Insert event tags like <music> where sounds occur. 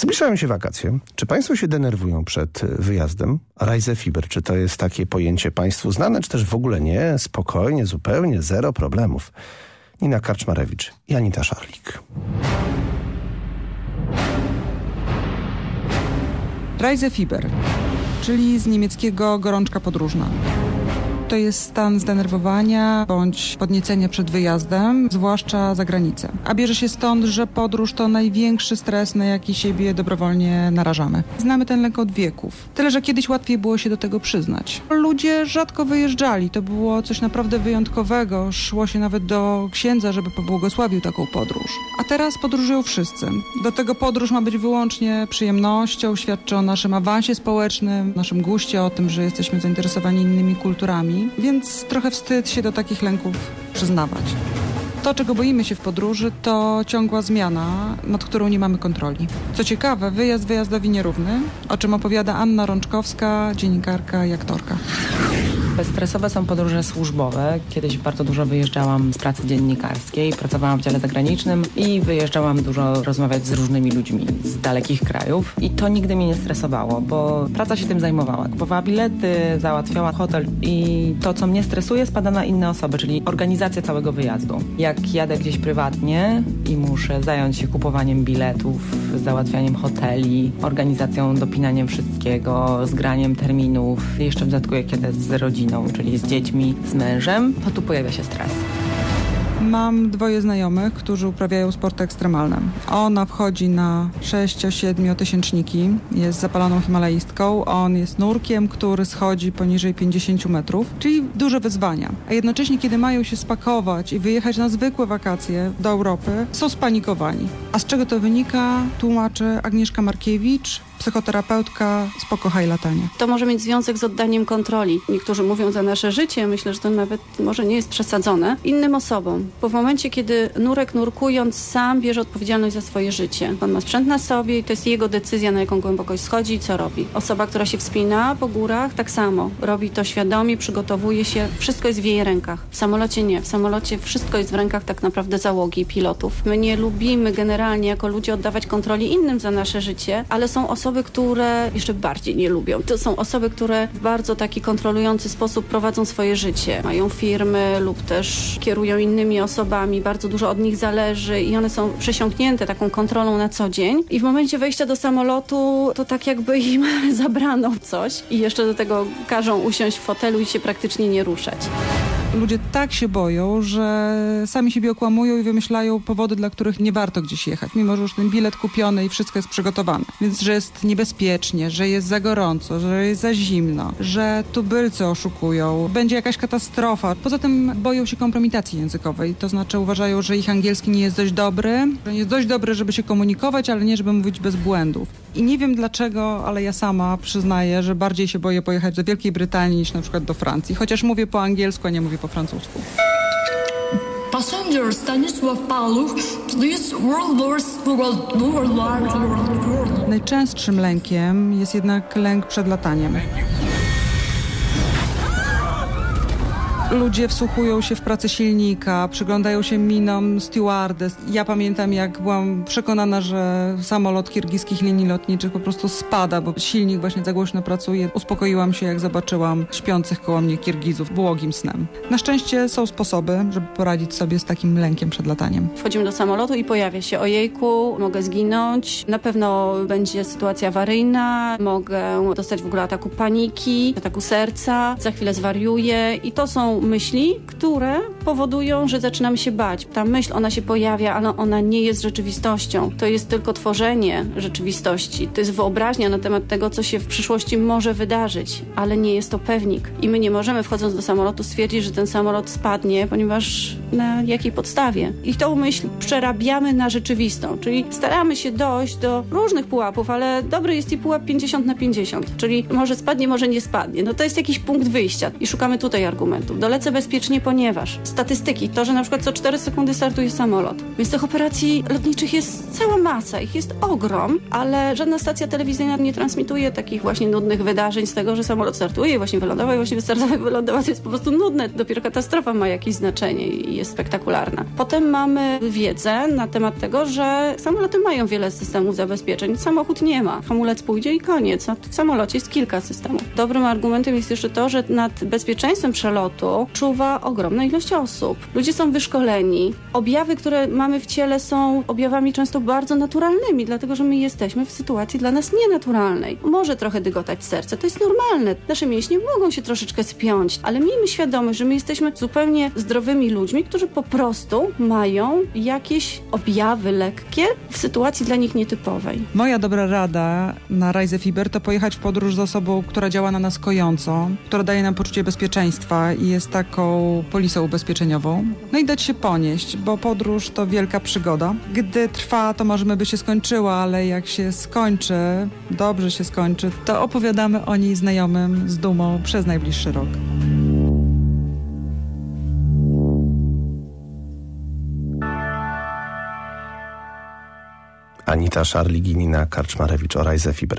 Zbliżają się wakacje. Czy państwo się denerwują przed wyjazdem? Reisefiber, czy to jest takie pojęcie państwu znane, czy też w ogóle nie? Spokojnie, zupełnie, zero problemów. Nina Karczmarewicz i Anita Szarlik. Reisefiber, czyli z niemieckiego gorączka podróżna to jest stan zdenerwowania bądź podniecenia przed wyjazdem, zwłaszcza za granicę. A bierze się stąd, że podróż to największy stres, na jaki siebie dobrowolnie narażamy. Znamy ten lęk od wieków. Tyle, że kiedyś łatwiej było się do tego przyznać. Ludzie rzadko wyjeżdżali. To było coś naprawdę wyjątkowego. Szło się nawet do księdza, żeby pobłogosławił taką podróż. A teraz podróżują wszyscy. Do tego podróż ma być wyłącznie przyjemnością, świadczy o naszym awansie społecznym, naszym guście, o tym, że jesteśmy zainteresowani innymi kulturami więc trochę wstyd się do takich lęków przyznawać. To, czego boimy się w podróży, to ciągła zmiana, nad którą nie mamy kontroli. Co ciekawe, wyjazd wyjazdowi nierówny, o czym opowiada Anna Rączkowska, dziennikarka i aktorka. Bezstresowe są podróże służbowe. Kiedyś bardzo dużo wyjeżdżałam z pracy dziennikarskiej, pracowałam w dziale zagranicznym i wyjeżdżałam dużo rozmawiać z różnymi ludźmi z dalekich krajów. I to nigdy mnie nie stresowało, bo praca się tym zajmowała. Kupowała bilety, załatwiała hotel i to, co mnie stresuje, spada na inne osoby, czyli organizacja całego wyjazdu. Jak jadę gdzieś prywatnie i muszę zająć się kupowaniem biletów, załatwianiem hoteli, organizacją, dopinaniem wszystkiego, zgraniem terminów, jeszcze w dodatku jak jadę z rodziną, rodziną, czyli z dziećmi, z mężem, to tu pojawia się stres. Mam dwoje znajomych, którzy uprawiają sporty ekstremalne. Ona wchodzi na 6-7 tysięczniki, jest zapaloną himalaistką. On jest nurkiem, który schodzi poniżej 50 metrów, czyli duże wyzwania. A jednocześnie, kiedy mają się spakować i wyjechać na zwykłe wakacje do Europy, są spanikowani. A z czego to wynika, tłumaczy Agnieszka Markiewicz, psychoterapeutka Spoko Haj Latanie. To może mieć związek z oddaniem kontroli. Niektórzy mówią za nasze życie, myślę, że to nawet może nie jest przesadzone, innym osobom. Bo w momencie, kiedy nurek nurkując sam bierze odpowiedzialność za swoje życie. On ma sprzęt na sobie i to jest jego decyzja, na jaką głębokość schodzi i co robi. Osoba, która się wspina po górach, tak samo. Robi to świadomie, przygotowuje się. Wszystko jest w jej rękach. W samolocie nie. W samolocie wszystko jest w rękach tak naprawdę załogi i pilotów. My nie lubimy generalnie jako ludzie oddawać kontroli innym za nasze życie, ale są osoby, osoby, które jeszcze bardziej nie lubią. To są osoby, które w bardzo taki kontrolujący sposób prowadzą swoje życie. Mają firmy lub też kierują innymi osobami. Bardzo dużo od nich zależy i one są przesiąknięte taką kontrolą na co dzień. I w momencie wejścia do samolotu to tak jakby im <laughs> zabrano coś i jeszcze do tego każą usiąść w fotelu i się praktycznie nie ruszać ludzie tak się boją, że sami siebie okłamują i wymyślają powody, dla których nie warto gdzieś jechać, mimo że już ten bilet kupiony i wszystko jest przygotowane. Więc, że jest niebezpiecznie, że jest za gorąco, że jest za zimno, że tubylcy oszukują, będzie jakaś katastrofa. Poza tym boją się kompromitacji językowej, to znaczy uważają, że ich angielski nie jest dość dobry, że nie jest dość dobry, żeby się komunikować, ale nie, żeby mówić bez błędów. I nie wiem dlaczego, ale ja sama przyznaję, że bardziej się boję pojechać do Wielkiej Brytanii niż na przykład do Francji, chociaż mówię po angielsku, a nie mówię po francusku. Passenger Stanisław Paluch, please World War Najczęstszym lękiem jest jednak lęk przed lataniem. Ludzie wsłuchują się w pracę silnika, przyglądają się minom stewardess. Ja pamiętam, jak byłam przekonana, że samolot kirgiskich linii lotniczych po prostu spada, bo silnik właśnie za głośno pracuje. Uspokoiłam się, jak zobaczyłam śpiących koło mnie Kirgizów błogim snem. Na szczęście są sposoby, żeby poradzić sobie z takim lękiem przed lataniem. Wchodzimy do samolotu i pojawia się ojejku, mogę zginąć, na pewno będzie sytuacja awaryjna, mogę dostać w ogóle ataku paniki, ataku serca, za chwilę zwariuję i to są myśli, które powodują, że zaczynamy się bać. Ta myśl, ona się pojawia, ale ona nie jest rzeczywistością. To jest tylko tworzenie rzeczywistości. To jest wyobraźnia na temat tego, co się w przyszłości może wydarzyć, ale nie jest to pewnik. I my nie możemy wchodząc do samolotu stwierdzić, że ten samolot spadnie, ponieważ na jakiej podstawie? I tą myśl przerabiamy na rzeczywistą, czyli staramy się dojść do różnych pułapów, ale dobry jest i pułap 50 na 50, czyli może spadnie, może nie spadnie. No to jest jakiś punkt wyjścia i szukamy tutaj argumentów. Dolecę bezpiecznie, ponieważ statystyki. To, że na przykład co 4 sekundy startuje samolot. Więc tych operacji lotniczych jest cała masa, ich jest ogrom, ale żadna stacja telewizyjna nie transmituje takich właśnie nudnych wydarzeń z tego, że samolot startuje właśnie wylądował i właśnie wystartował i <laughs> wylądował. To jest po prostu nudne. Dopiero katastrofa ma jakieś znaczenie i jest spektakularna. Potem mamy wiedzę na temat tego, że samoloty mają wiele systemów zabezpieczeń. Samochód nie ma. Hamulec pójdzie i koniec. A w samolocie jest kilka systemów. Dobrym argumentem jest jeszcze to, że nad bezpieczeństwem przelotu czuwa ogromna ilość Ludzie są wyszkoleni. Objawy, które mamy w ciele są objawami często bardzo naturalnymi, dlatego że my jesteśmy w sytuacji dla nas nienaturalnej. Może trochę dygotać serce, to jest normalne. Nasze mięśnie mogą się troszeczkę spiąć, ale miejmy świadomość, że my jesteśmy zupełnie zdrowymi ludźmi, którzy po prostu mają jakieś objawy lekkie w sytuacji dla nich nietypowej. Moja dobra rada na Rise Fiber to pojechać w podróż z osobą, która działa na nas kojąco, która daje nam poczucie bezpieczeństwa i jest taką polisą ubezpieczeniową. No i dać się ponieść, bo podróż to wielka przygoda. Gdy trwa, to możemy by się skończyła, ale jak się skończy, dobrze się skończy, to opowiadamy o niej znajomym z dumą przez najbliższy rok. Anita Szarligini na Karczmarewicz o Rajze Fiber.